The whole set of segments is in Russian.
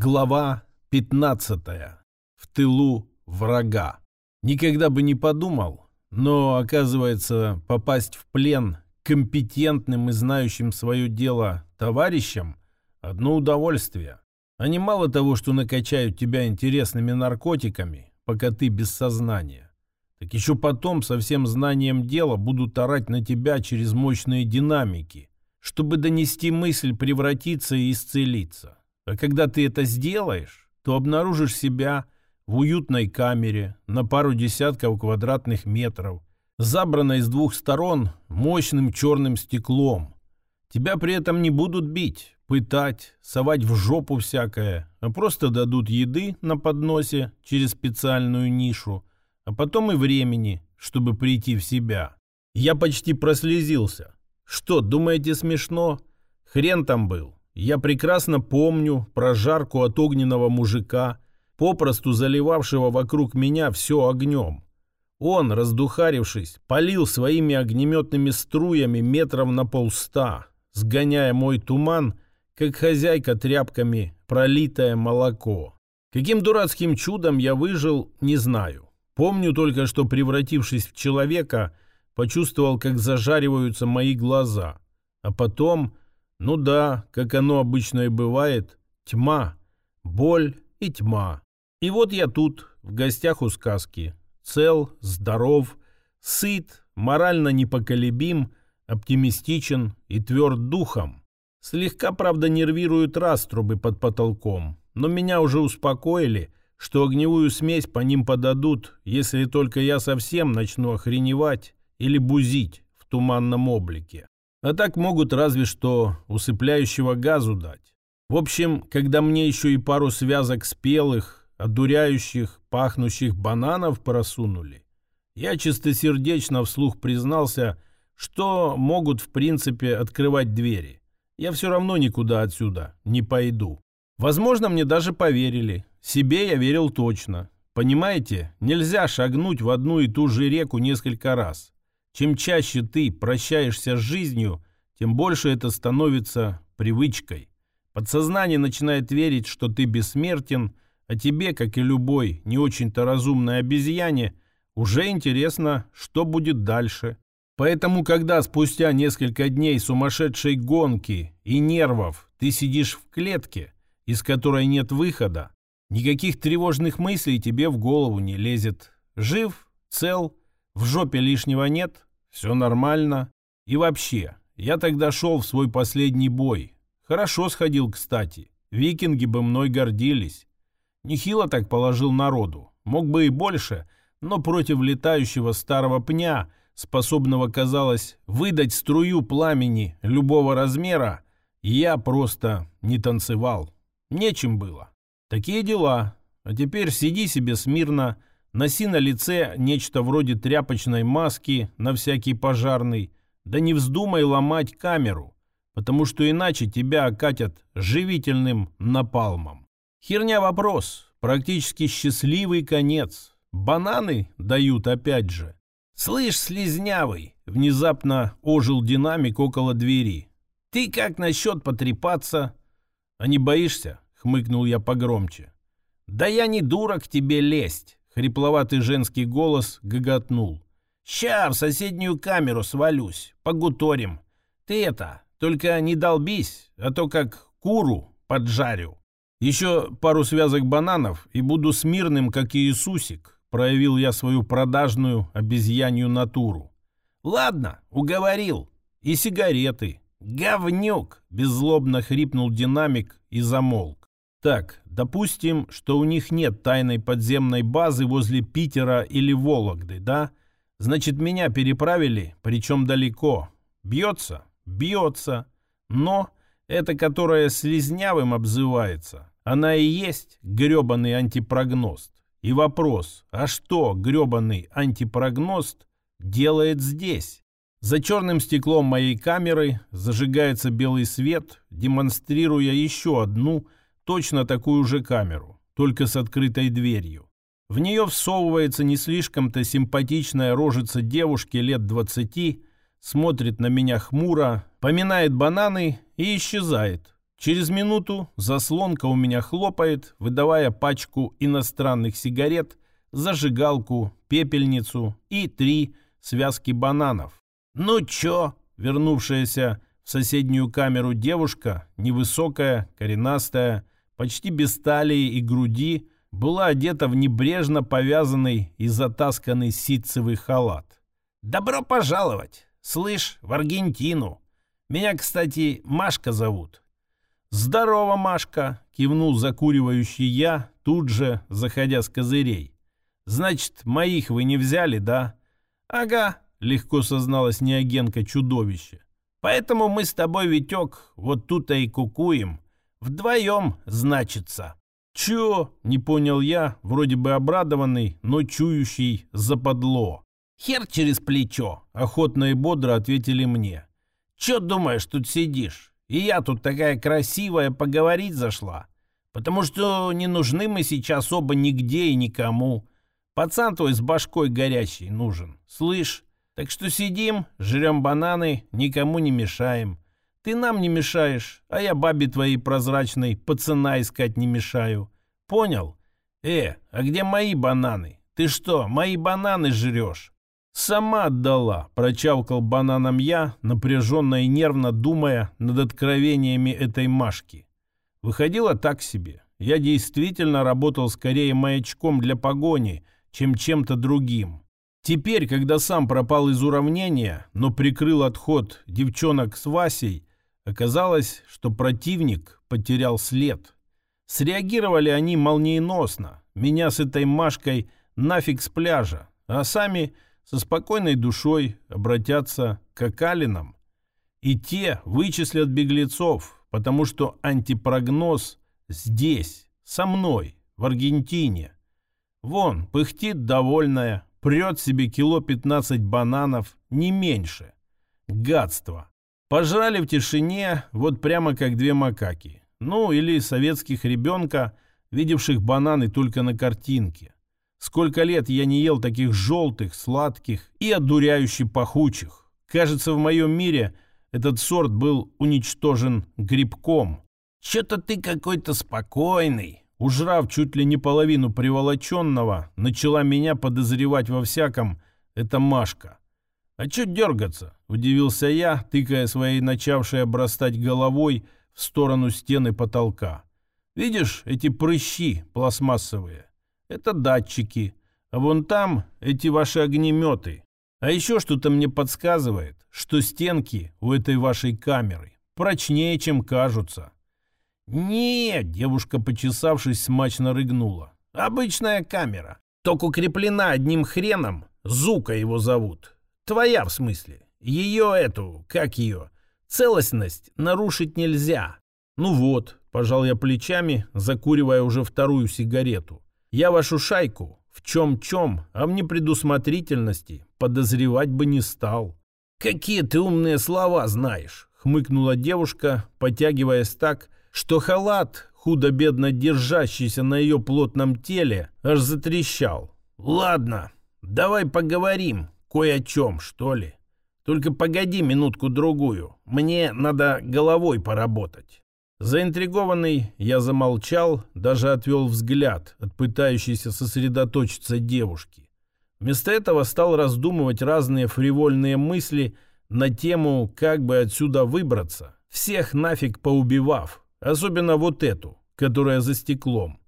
Глава 15. В тылу врага. Никогда бы не подумал, но, оказывается, попасть в плен компетентным и знающим свое дело товарищам – одно удовольствие. Они мало того, что накачают тебя интересными наркотиками, пока ты без сознания, так еще потом со всем знанием дела будут орать на тебя через мощные динамики, чтобы донести мысль превратиться и исцелиться. А когда ты это сделаешь, то обнаружишь себя в уютной камере на пару десятков квадратных метров, забранной с двух сторон мощным черным стеклом. Тебя при этом не будут бить, пытать, совать в жопу всякое, а просто дадут еды на подносе через специальную нишу, а потом и времени, чтобы прийти в себя. Я почти прослезился. Что, думаете смешно? Хрен там был. Я прекрасно помню прожарку от огненного мужика, попросту заливавшего вокруг меня все огнем. Он, раздухарившись, полил своими огнеметными струями метров на полста, сгоняя мой туман, как хозяйка тряпками пролитое молоко. Каким дурацким чудом я выжил, не знаю. Помню только, что, превратившись в человека, почувствовал, как зажариваются мои глаза. А потом ну да, как оно обычно и бывает, тьма, боль и тьма. И вот я тут, в гостях у сказки, цел, здоров, сыт, морально непоколебим, оптимистичен и тверд духом. Слегка, правда, нервируют раструбы под потолком, но меня уже успокоили, что огневую смесь по ним подадут, если только я совсем начну охреневать или бузить в туманном облике. А так могут разве что усыпляющего газу дать. В общем, когда мне еще и пару связок спелых, одуряющих, пахнущих бананов просунули, я чистосердечно вслух признался, что могут в принципе открывать двери. Я все равно никуда отсюда не пойду. Возможно, мне даже поверили. Себе я верил точно. Понимаете, нельзя шагнуть в одну и ту же реку несколько раз. Чем чаще ты прощаешься с жизнью, тем больше это становится привычкой. Подсознание начинает верить, что ты бессмертен, а тебе, как и любой не очень-то разумной обезьяне, уже интересно, что будет дальше. Поэтому, когда спустя несколько дней сумасшедшей гонки и нервов ты сидишь в клетке, из которой нет выхода, никаких тревожных мыслей тебе в голову не лезет. Жив, цел, в жопе лишнего нет, все нормально. И вообще, я тогда шел в свой последний бой. Хорошо сходил, кстати. Викинги бы мной гордились. Нехило так положил народу. Мог бы и больше, но против летающего старого пня, способного, казалось, выдать струю пламени любого размера, я просто не танцевал. Нечем было. Такие дела. А теперь сиди себе смирно, Носи на лице нечто вроде тряпочной маски на всякий пожарный. Да не вздумай ломать камеру, потому что иначе тебя окатят живительным напалмом. Херня вопрос. Практически счастливый конец. Бананы дают опять же. «Слышь, слезнявый!» — внезапно ожил динамик около двери. «Ты как насчет потрепаться?» «А не боишься?» — хмыкнул я погромче. «Да я не дура к тебе лезть. Хрипловатый женский голос гоготнул. «Ща в соседнюю камеру свалюсь, погуторим. Ты это, только не долбись, а то как куру поджарю. Еще пару связок бананов и буду смирным, как Иисусик», проявил я свою продажную обезьянью натуру. «Ладно, уговорил. И сигареты. Говнюк!» беззлобно хрипнул динамик и замолк. Так, допустим, что у них нет тайной подземной базы возле Питера или Вологды, да? Значит, меня переправили, причем далеко. Бьется? Бьется. Но это, которая слизнявым обзывается, она и есть гребаный антипрогност. И вопрос, а что гребаный антипрогност делает здесь? За черным стеклом моей камеры зажигается белый свет, демонстрируя еще одну – точно такую же камеру, только с открытой дверью. В нее всовывается не слишком-то симпатичная рожица девушки лет двадцати, смотрит на меня хмуро, поминает бананы и исчезает. Через минуту заслонка у меня хлопает, выдавая пачку иностранных сигарет, зажигалку, пепельницу и три связки бананов. «Ну чё?» — вернувшаяся в соседнюю камеру девушка, невысокая, коренастая, почти без талии и груди, была одета в небрежно повязанный и затасканный ситцевый халат. «Добро пожаловать! Слышь, в Аргентину! Меня, кстати, Машка зовут. «Здорово, Машка!» — кивнул закуривающий я, тут же заходя с козырей. «Значит, моих вы не взяли, да?» «Ага», — легко созналась неагенка чудовище. «Поэтому мы с тобой, Витек, вот тут-то и кукуем. Вдвоем, значится». «Чё?» — не понял я, вроде бы обрадованный, но чующий западло. «Хер через плечо», — охотно и бодро ответили мне. «Чё думаешь, тут сидишь? И я тут такая красивая поговорить зашла. Потому что не нужны мы сейчас оба нигде и никому. Пацан твой с башкой горячий нужен, слышь? Так что сидим, жрем бананы, никому не мешаем. Ты нам не мешаешь, а я бабе твоей прозрачной пацана искать не мешаю. Понял? Э, а где мои бананы? Ты что, мои бананы жрешь? «Сама отдала», — прочавкал бананом я, напряженно и нервно думая над откровениями этой Машки. Выходило так себе. Я действительно работал скорее маячком для погони, чем чем-то другим. Теперь, когда сам пропал из уравнения, но прикрыл отход девчонок с Васей, оказалось, что противник потерял след. Среагировали они молниеносно. Меня с этой Машкой нафиг с пляжа, а сами со спокойной душой обратятся к Акалинам, и те вычислят беглецов, потому что антипрогноз здесь, со мной, в Аргентине. Вон, пыхтит довольная, прет себе кило 15 бананов, не меньше. Гадство. Пожрали в тишине, вот прямо как две макаки. Ну, или советских ребенка, видевших бананы только на картинке. Сколько лет я не ел таких желтых, сладких и одуряюще пахучих. Кажется, в моем мире этот сорт был уничтожен грибком. «Че-то ты какой-то спокойный», ужрав чуть ли не половину приволоченного, начала меня подозревать во всяком эта Машка. «А чё дергаться?» – удивился я, тыкая своей начавшей обрастать головой в сторону стены потолка. «Видишь эти прыщи пластмассовые? Это датчики. А вон там эти ваши огнеметы. А еще что-то мне подсказывает, что стенки у этой вашей камеры прочнее, чем кажутся. «Нет», — девушка, почесавшись, смачно рыгнула. «Обычная камера. Только укреплена одним хреном. Зука его зовут. Твоя, в смысле. Ее эту, как ее, целостность нарушить нельзя». «Ну вот», — пожал я плечами, закуривая уже вторую сигарету. Я вашу шайку в чем-чем, а в непредусмотрительности подозревать бы не стал. «Какие ты умные слова знаешь!» — хмыкнула девушка, потягиваясь так, что халат, худо-бедно держащийся на ее плотном теле, аж затрещал. «Ладно, давай поговорим кое о чем, что ли. Только погоди минутку-другую, мне надо головой поработать». Заинтригованный, я замолчал, даже отвел взгляд от пытающейся сосредоточиться девушки. Вместо этого стал раздумывать разные фривольные мысли на тему, как бы отсюда выбраться, всех нафиг поубивав, особенно вот эту, которая за стеклом.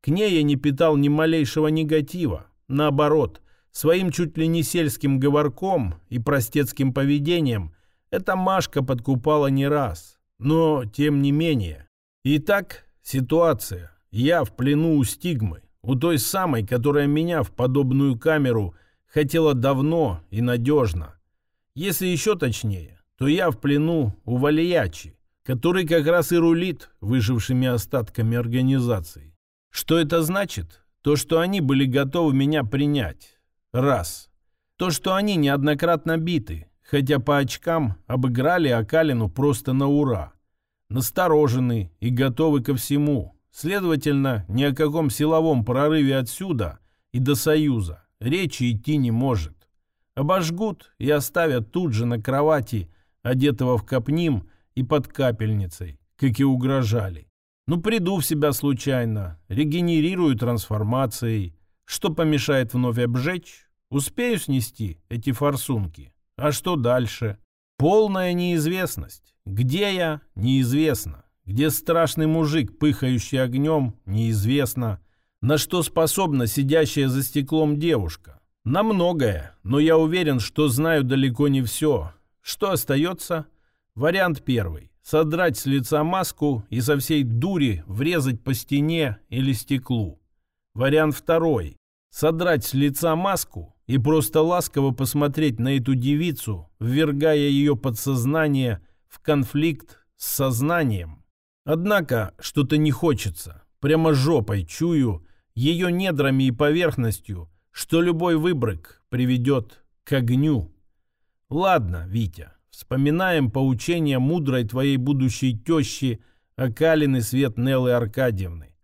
К ней я не питал ни малейшего негатива, наоборот, своим чуть ли не сельским говорком и простецким поведением эта Машка подкупала не раз. Но, тем не менее. Итак, ситуация. Я в плену у стигмы, у той самой, которая меня в подобную камеру хотела давно и надежно. Если еще точнее, то я в плену у Валиячи, который как раз и рулит выжившими остатками организации. Что это значит? То, что они были готовы меня принять. Раз. То, что они неоднократно биты, хотя по очкам обыграли Акалину просто на ура. Насторожены и готовы ко всему. Следовательно, ни о каком силовом прорыве отсюда и до Союза речи идти не может. Обожгут и оставят тут же на кровати, одетого в капним и под капельницей, как и угрожали. Ну, приду в себя случайно, регенерирую трансформацией. Что помешает вновь обжечь? Успею снести эти форсунки. А что дальше? Полная неизвестность. Где я? Неизвестно. Где страшный мужик, пыхающий огнем? Неизвестно. На что способна сидящая за стеклом девушка? На многое, но я уверен, что знаю далеко не все. Что остается? Вариант первый. Содрать с лица маску и со всей дури врезать по стене или стеклу. Вариант второй. Содрать с лица маску и просто ласково посмотреть на эту девицу, ввергая ее подсознание в конфликт с сознанием. Однако что-то не хочется. Прямо жопой чую, ее недрами и поверхностью, что любой выбрык приведет к огню. Ладно, Витя, вспоминаем поучение мудрой твоей будущей тещи Акалины Свет Неллы Аркадьевны.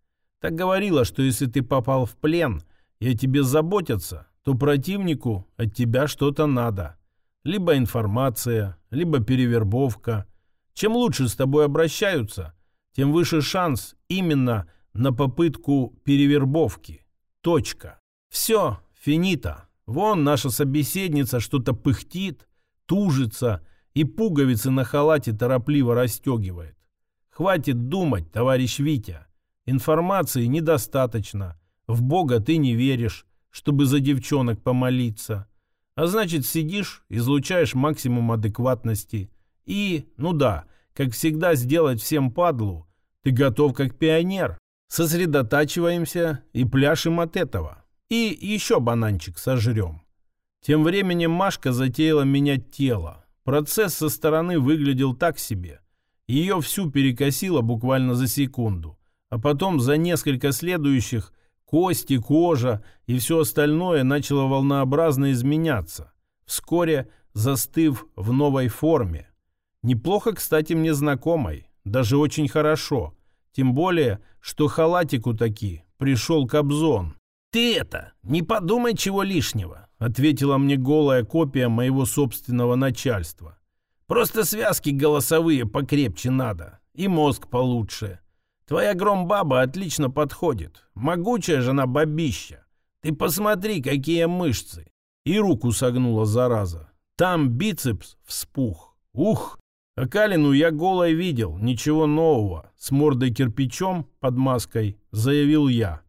Так говорила, что если ты попал в плен и о тебе заботятся, то противнику от тебя что-то надо. Либо информация, либо перевербовка. Чем лучше с тобой обращаются, тем выше шанс именно – на попытку перевербовки. Точка. Все, финита. Вон наша собеседница что-то пыхтит, тужится и пуговицы на халате торопливо расстегивает. Хватит думать, товарищ Витя. Информации недостаточно. В Бога ты не веришь, чтобы за девчонок помолиться. А значит, сидишь, излучаешь максимум адекватности. И, ну да, как всегда сделать всем падлу, ты готов как пионер сосредотачиваемся и пляшем от этого. И еще бананчик сожрем. Тем временем Машка затеяла менять тело. Процесс со стороны выглядел так себе. Ее всю перекосило буквально за секунду. А потом за несколько следующих кости, кожа и все остальное начало волнообразно изменяться, вскоре застыв в новой форме. Неплохо, кстати, мне знакомой, даже очень хорошо – тем более, что халатику таки пришел Кобзон. «Ты это, не подумай чего лишнего», — ответила мне голая копия моего собственного начальства. «Просто связки голосовые покрепче надо, и мозг получше. Твоя громбаба отлично подходит, могучая жена бабища. Ты посмотри, какие мышцы!» И руку согнула зараза. Там бицепс вспух. Ух! А Калину я голой видел, ничего нового. С мордой кирпичом под маской заявил я.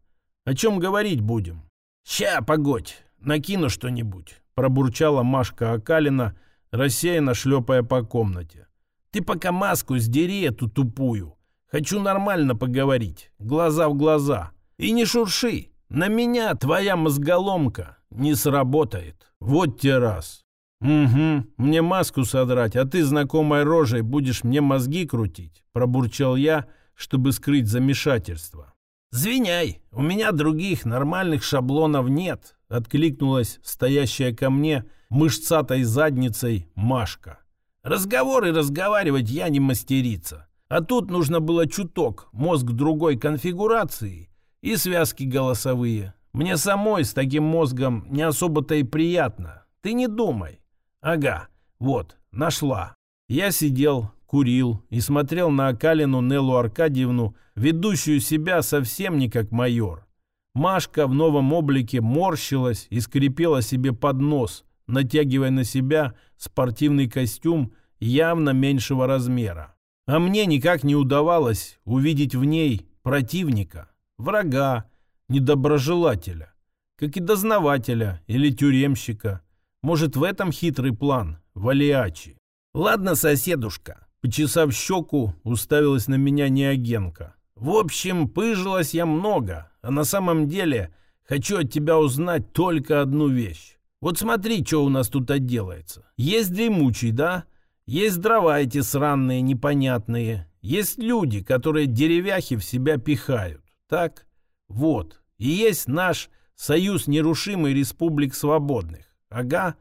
О чем говорить будем? Ща, погодь, накину что-нибудь. Пробурчала Машка Акалина, рассеянно шлепая по комнате. Ты пока маску сдери эту тупую. Хочу нормально поговорить, глаза в глаза. И не шурши, на меня твоя мозголомка не сработает. Вот те раз. «Угу, мне маску содрать, а ты знакомой рожей будешь мне мозги крутить», пробурчал я, чтобы скрыть замешательство. «Звиняй, у меня других нормальных шаблонов нет», откликнулась стоящая ко мне мышцатой задницей Машка. «Разговоры разговаривать я не мастерица. А тут нужно было чуток, мозг другой конфигурации и связки голосовые. Мне самой с таким мозгом не особо-то и приятно. Ты не думай. Ага, вот, нашла. Я сидел, курил и смотрел на Акалину Неллу Аркадьевну, ведущую себя совсем не как майор. Машка в новом облике морщилась и скрипела себе под нос, натягивая на себя спортивный костюм явно меньшего размера. А мне никак не удавалось увидеть в ней противника, врага, недоброжелателя, как и дознавателя или тюремщика – может, в этом хитрый план, Валиачи? Ладно, соседушка. Почесав щеку, уставилась на меня Неогенка. В общем, пыжилась я много, а на самом деле хочу от тебя узнать только одну вещь. Вот смотри, что у нас тут отделается. Есть дремучий, да? Есть дрова эти сраные, непонятные. Есть люди, которые деревяхи в себя пихают. Так? Вот. И есть наш Союз нерушимый республик свободных. Ага.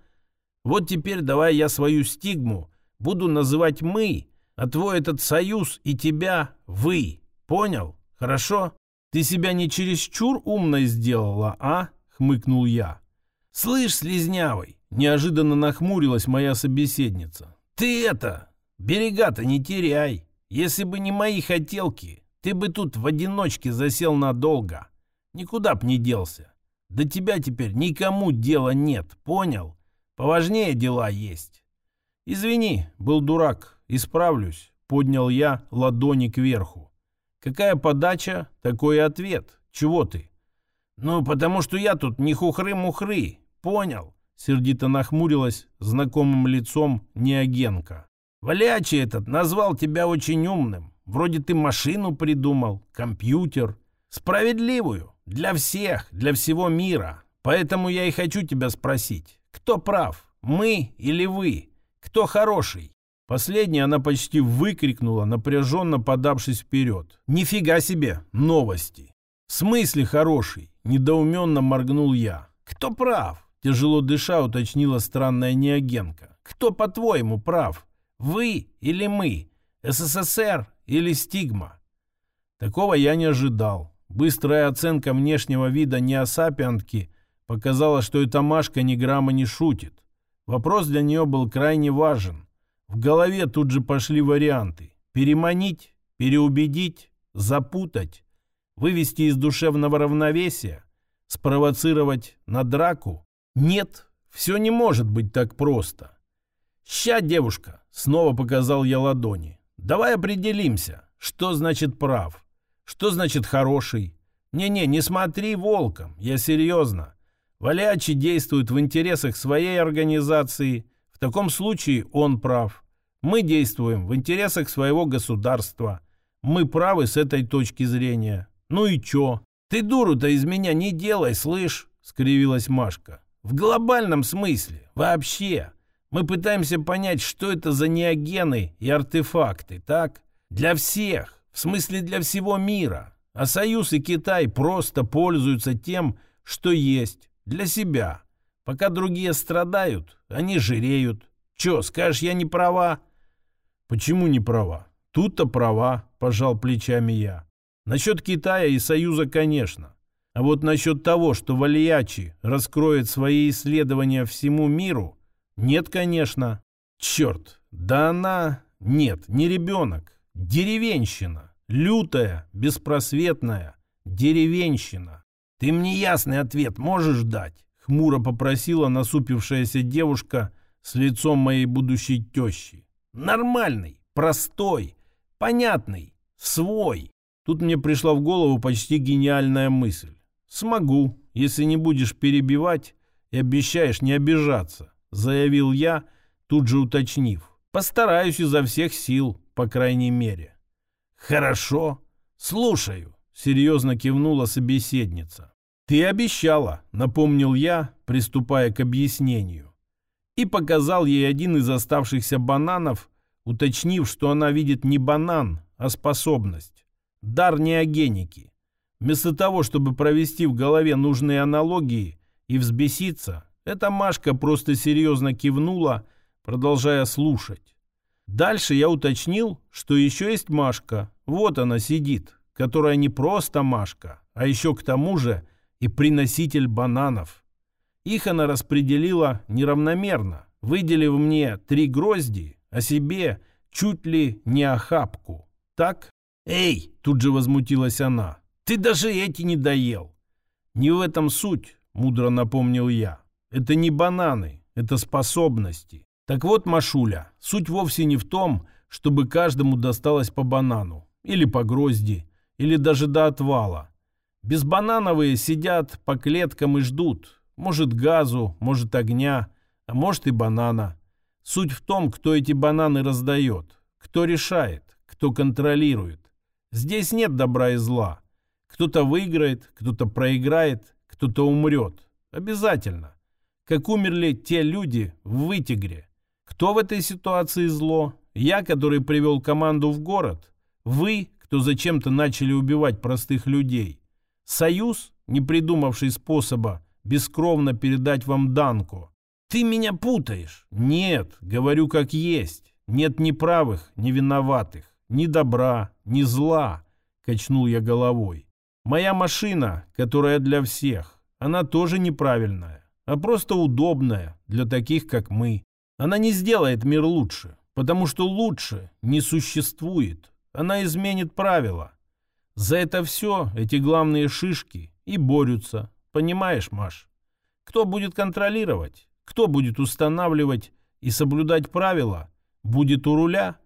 Вот теперь давай я свою стигму буду называть «мы», а твой этот союз и тебя «вы». Понял? Хорошо? Ты себя не чересчур умной сделала, а? Хмыкнул я. Слышь, слезнявый, неожиданно нахмурилась моя собеседница. Ты это, берега-то не теряй. Если бы не мои хотелки, ты бы тут в одиночке засел надолго. Никуда б не делся. До тебя теперь никому дела нет, понял? Поважнее дела есть. Извини, был дурак, исправлюсь, поднял я ладони кверху. Какая подача, такой ответ. Чего ты? Ну, потому что я тут не хухры-мухры, понял? Сердито нахмурилась знакомым лицом Неогенка. Валячий этот назвал тебя очень умным. Вроде ты машину придумал, компьютер. Справедливую. Для всех, для всего мира. Поэтому я и хочу тебя спросить. Кто прав? Мы или вы? Кто хороший? Последнее она почти выкрикнула, напряженно подавшись вперед. «Нифига себе! Новости!» «В смысле хороший?» – недоуменно моргнул я. «Кто прав?» – тяжело дыша уточнила странная неагенка. «Кто, по-твоему, прав? Вы или мы? СССР или стигма?» Такого я не ожидал. Быстрая оценка внешнего вида неосапиантки показала, что эта Машка ни грамма не шутит. Вопрос для нее был крайне важен. В голове тут же пошли варианты. Переманить, переубедить, запутать, вывести из душевного равновесия, спровоцировать на драку. Нет, все не может быть так просто. «Ща, девушка!» — снова показал я ладони. «Давай определимся, что значит прав, что значит хороший. Не-не, не смотри волком, я серьезно. Валячи действует в интересах своей организации. В таком случае он прав. Мы действуем в интересах своего государства. Мы правы с этой точки зрения. Ну и чё? Ты дуру-то из меня не делай, слышь, скривилась Машка. В глобальном смысле, вообще. Мы пытаемся понять, что это за неогены и артефакты, так? Для всех, в смысле для всего мира. А Союз и Китай просто пользуются тем, что есть, для себя. Пока другие страдают, они жиреют. Чё, скажешь, я не права? Почему не права? Тут-то права, пожал плечами я. Насчет Китая и Союза, конечно. А вот насчет того, что Вальячи раскроет свои исследования всему миру, нет, конечно. Черт, да она... Нет, не ребенок. Деревенщина. Лютая, беспросветная. Деревенщина. Ты мне ясный ответ можешь дать? Хмуро попросила насупившаяся девушка с лицом моей будущей тещи. Нормальный, простой, понятный, свой. Тут мне пришла в голову почти гениальная мысль. «Смогу, если не будешь перебивать и обещаешь не обижаться», заявил я, тут же уточнив. «Постараюсь изо всех сил, по крайней мере». «Хорошо, слушаю», — серьезно кивнула собеседница. «Ты обещала», — напомнил я, приступая к объяснению. И показал ей один из оставшихся бананов, уточнив, что она видит не банан, а способность. Дар неогеники. Вместо того, чтобы провести в голове нужные аналогии и взбеситься, эта Машка просто серьезно кивнула, продолжая слушать. Дальше я уточнил, что еще есть Машка. Вот она сидит, которая не просто Машка, а еще к тому же и приноситель бананов. Их она распределила неравномерно, выделив мне три грозди, а себе чуть ли не охапку. Так? «Эй!» — тут же возмутилась она. «Ты даже эти не доел!» «Не в этом суть», — мудро напомнил я. «Это не бананы, это способности. Так вот, Машуля, суть вовсе не в том, чтобы каждому досталось по банану, или по грозди, или даже до отвала. Безбанановые сидят по клеткам и ждут. Может газу, может огня, а может и банана. Суть в том, кто эти бананы раздает, кто решает, кто контролирует. Здесь нет добра и зла. Кто-то выиграет, кто-то проиграет, кто-то умрет. Обязательно. Как умерли те люди в Вытигре. Кто в этой ситуации зло? Я, который привел команду в город? Вы, кто зачем-то начали убивать простых людей? Союз, не придумавший способа бескровно передать вам Данку? Ты меня путаешь. Нет, говорю как есть. Нет ни правых, ни виноватых. Ни добра, ни зла, качнул я головой. Моя машина, которая для всех, она тоже неправильная, а просто удобная для таких, как мы. Она не сделает мир лучше, потому что лучше не существует. Она изменит правила. За это все эти главные шишки и борются. Понимаешь, Маш? Кто будет контролировать? Кто будет устанавливать и соблюдать правила? Будет у руля?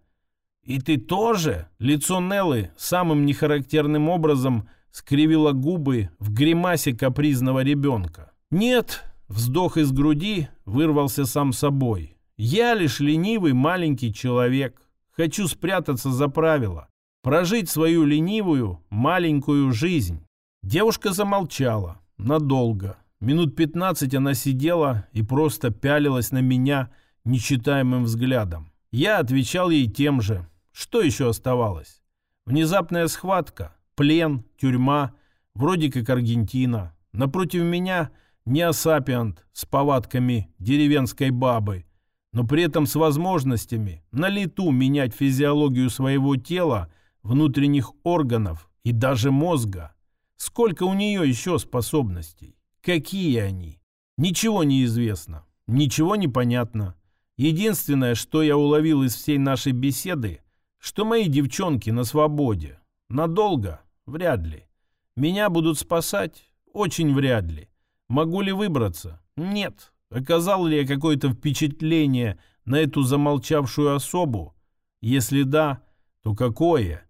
И ты тоже? Лицо Неллы самым нехарактерным образом скривило губы в гримасе капризного ребенка. Нет, вздох из груди вырвался сам собой. Я лишь ленивый маленький человек. Хочу спрятаться за правила. Прожить свою ленивую маленькую жизнь. Девушка замолчала. Надолго. Минут пятнадцать она сидела и просто пялилась на меня нечитаемым взглядом. Я отвечал ей тем же. Что еще оставалось? Внезапная схватка, плен, тюрьма, вроде как Аргентина. Напротив меня неосапиант с повадками деревенской бабы, но при этом с возможностями на лету менять физиологию своего тела, внутренних органов и даже мозга. Сколько у нее еще способностей? Какие они? Ничего не известно, ничего не понятно. Единственное, что я уловил из всей нашей беседы, что мои девчонки на свободе. Надолго? Вряд ли. Меня будут спасать? Очень вряд ли. Могу ли выбраться? Нет. Оказал ли я какое-то впечатление на эту замолчавшую особу? Если да, то какое?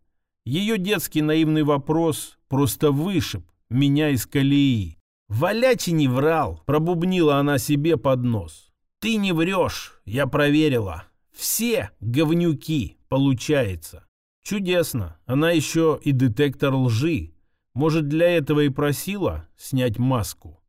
Ее детский наивный вопрос просто вышиб меня из колеи. «Валячи не врал», — пробубнила она себе под нос. «Ты не врешь, я проверила. Все говнюки, получается». Чудесно, она еще и детектор лжи. Может, для этого и просила снять маску.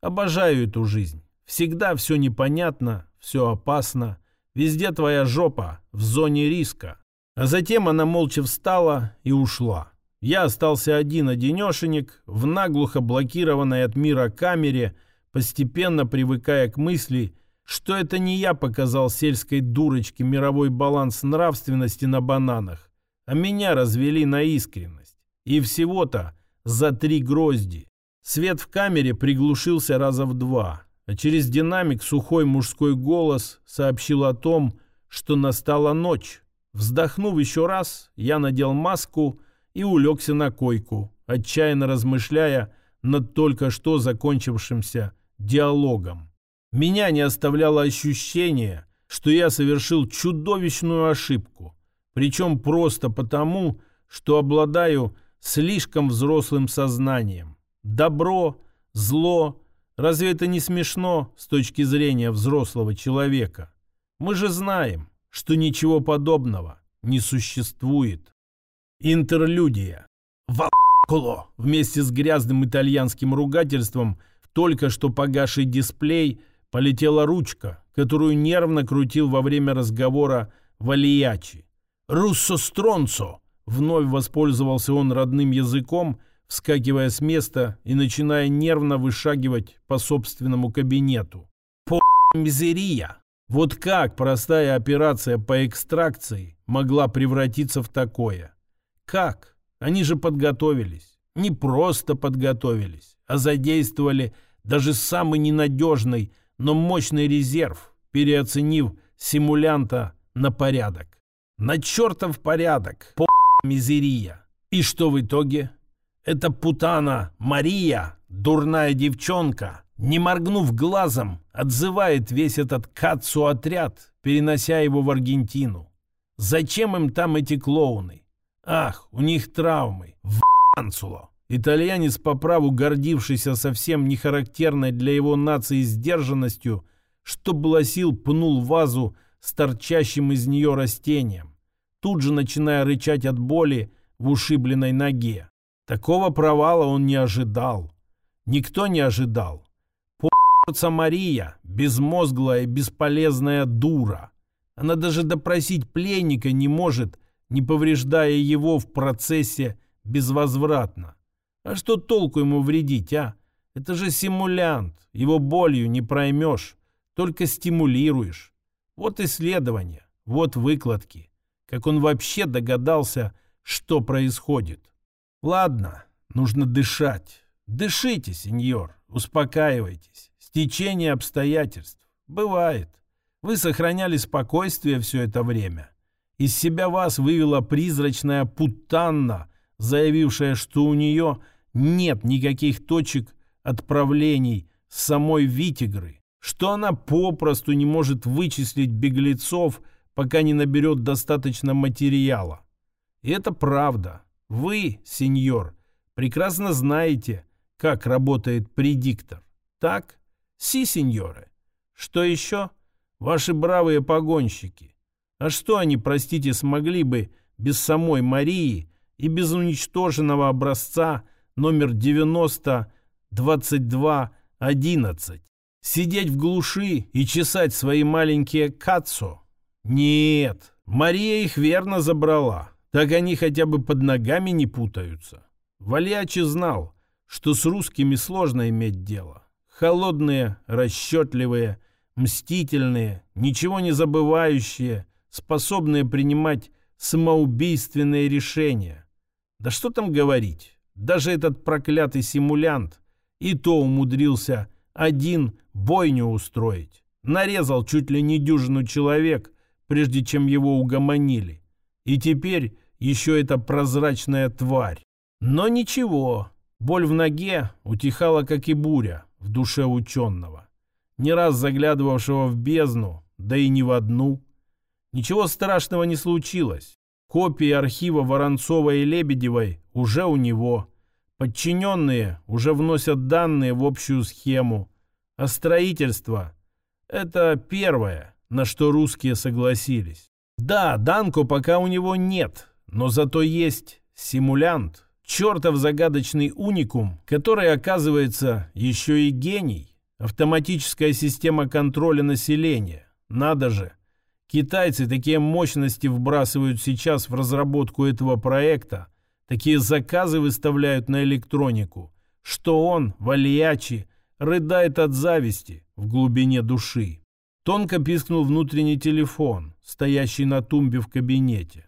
Обожаю эту жизнь. Всегда все непонятно, все опасно. Везде твоя жопа, в зоне риска. А затем она молча встала и ушла. Я остался один-одинешенек в наглухо блокированной от мира камере, постепенно привыкая к мысли, что это не я показал сельской дурочке мировой баланс нравственности на бананах, а меня развели на искренность. И всего-то за три грозди. Свет в камере приглушился раза в два, а через динамик сухой мужской голос сообщил о том, что настала ночь. Вздохнув еще раз, я надел маску — и улегся на койку, отчаянно размышляя над только что закончившимся диалогом. Меня не оставляло ощущение, что я совершил чудовищную ошибку, причем просто потому, что обладаю слишком взрослым сознанием. Добро, зло, разве это не смешно с точки зрения взрослого человека? Мы же знаем, что ничего подобного не существует. Интерлюдия. Вакуло вместе с грязным итальянским ругательством в только что погаший дисплей полетела ручка, которую нервно крутил во время разговора Валиячи. «Руссо стронцо!» Вновь воспользовался он родным языком, вскакивая с места и начиная нервно вышагивать по собственному кабинету. «По мизерия!» Вот как простая операция по экстракции могла превратиться в такое? Как? Они же подготовились. Не просто подготовились, а задействовали даже самый ненадежный, но мощный резерв, переоценив симулянта на порядок. На чертов порядок, по мизерия. И что в итоге? Эта путана Мария, дурная девчонка, не моргнув глазом, отзывает весь этот кацу-отряд, перенося его в Аргентину. Зачем им там эти клоуны? Ах, у них травмы. Ванцуло. Итальянец, по праву гордившийся совсем не характерной для его нации сдержанностью, что было сил, пнул вазу с торчащим из нее растением, тут же начиная рычать от боли в ушибленной ноге. Такого провала он не ожидал. Никто не ожидал. Порца Мария, безмозглая, бесполезная дура. Она даже допросить пленника не может, не повреждая его в процессе безвозвратно. А что толку ему вредить, а? Это же симулянт, его болью не проймешь, только стимулируешь. Вот исследование, вот выкладки. Как он вообще догадался, что происходит. Ладно, нужно дышать. Дышите, сеньор, успокаивайтесь. Стечение обстоятельств. Бывает. Вы сохраняли спокойствие все это время Из себя вас вывела призрачная путанна, заявившая, что у нее нет никаких точек отправлений с самой Витигры, что она попросту не может вычислить беглецов, пока не наберет достаточно материала. И это правда. Вы, сеньор, прекрасно знаете, как работает предиктор. Так? Си, сеньоры. Что еще? Ваши бравые погонщики. А что они, простите, смогли бы без самой Марии и без уничтоженного образца номер 90 2211? Сидеть в глуши и чесать свои маленькие кацо? Нет, Мария их верно забрала. Так они хотя бы под ногами не путаются. Вальячи знал, что с русскими сложно иметь дело. Холодные, расчетливые, мстительные, ничего не забывающие, способные принимать самоубийственные решения. Да что там говорить, даже этот проклятый симулянт и то умудрился один бойню устроить. Нарезал чуть ли не дюжину человек, прежде чем его угомонили. И теперь еще эта прозрачная тварь. Но ничего, боль в ноге утихала, как и буря в душе ученого, не раз заглядывавшего в бездну, да и не в одну. Ничего страшного не случилось. Копии архива Воронцова и Лебедевой уже у него. Подчиненные уже вносят данные в общую схему. А строительство – это первое, на что русские согласились. Да, Данко пока у него нет, но зато есть симулянт, чертов загадочный уникум, который, оказывается, еще и гений. Автоматическая система контроля населения. Надо же. Китайцы такие мощности вбрасывают сейчас в разработку этого проекта, такие заказы выставляют на электронику, что он, Вальячи, рыдает от зависти в глубине души. Тонко пискнул внутренний телефон, стоящий на тумбе в кабинете.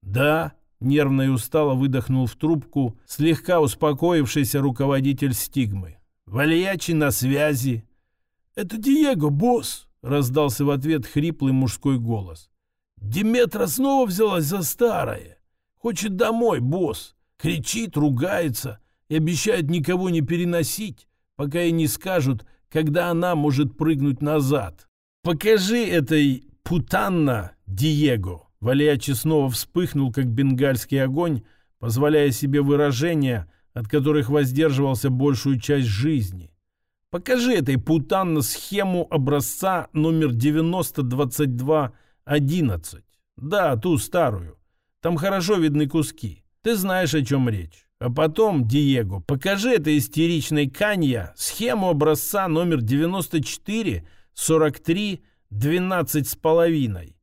«Да», — нервно и устало выдохнул в трубку слегка успокоившийся руководитель стигмы. «Вальячи на связи». «Это Диего, босс», — раздался в ответ хриплый мужской голос. «Диметра снова взялась за старое. Хочет домой, босс. Кричит, ругается и обещает никого не переносить, пока ей не скажут, когда она может прыгнуть назад. Покажи этой путанна Диего». Валиачи снова вспыхнул, как бенгальский огонь, позволяя себе выражения, от которых воздерживался большую часть жизни. Покажи этой путанно схему образца номер 902211. Да, ту старую. Там хорошо видны куски. Ты знаешь, о чем речь. А потом, Диего, покажи этой истеричной Канья схему образца номер 94 43 12 с половиной.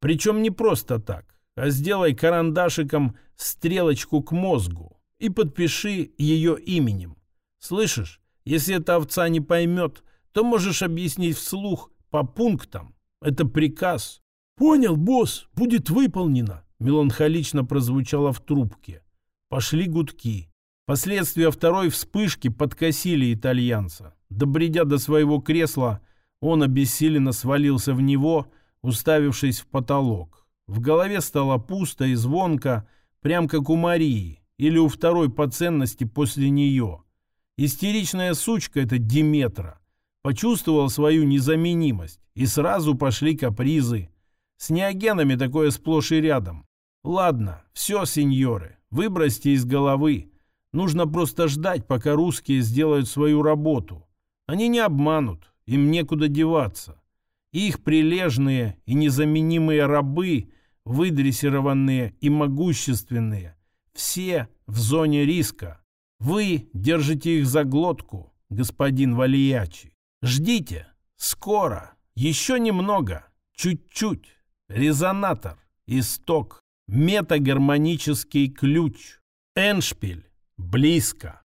Причем не просто так, а сделай карандашиком стрелочку к мозгу и подпиши ее именем. Слышишь, если эта овца не поймет, то можешь объяснить вслух по пунктам. Это приказ. Понял, босс, будет выполнено. Меланхолично прозвучало в трубке. Пошли гудки. Последствия второй вспышки подкосили итальянца. Добредя до своего кресла, он обессиленно свалился в него – уставившись в потолок. В голове стало пусто и звонко, прям как у Марии или у второй по ценности после нее. Истеричная сучка эта Диметра почувствовала свою незаменимость, и сразу пошли капризы. С неогенами такое сплошь и рядом. Ладно, все, сеньоры, выбросьте из головы. Нужно просто ждать, пока русские сделают свою работу. Они не обманут, им некуда деваться. Их прилежные и незаменимые рабы, выдрессированные и могущественные, все в зоне риска. Вы держите их за глотку, господин Валиячи. Ждите, скоро, еще немного, чуть-чуть. Резонатор, исток, метагармонический ключ. Эншпиль, близко.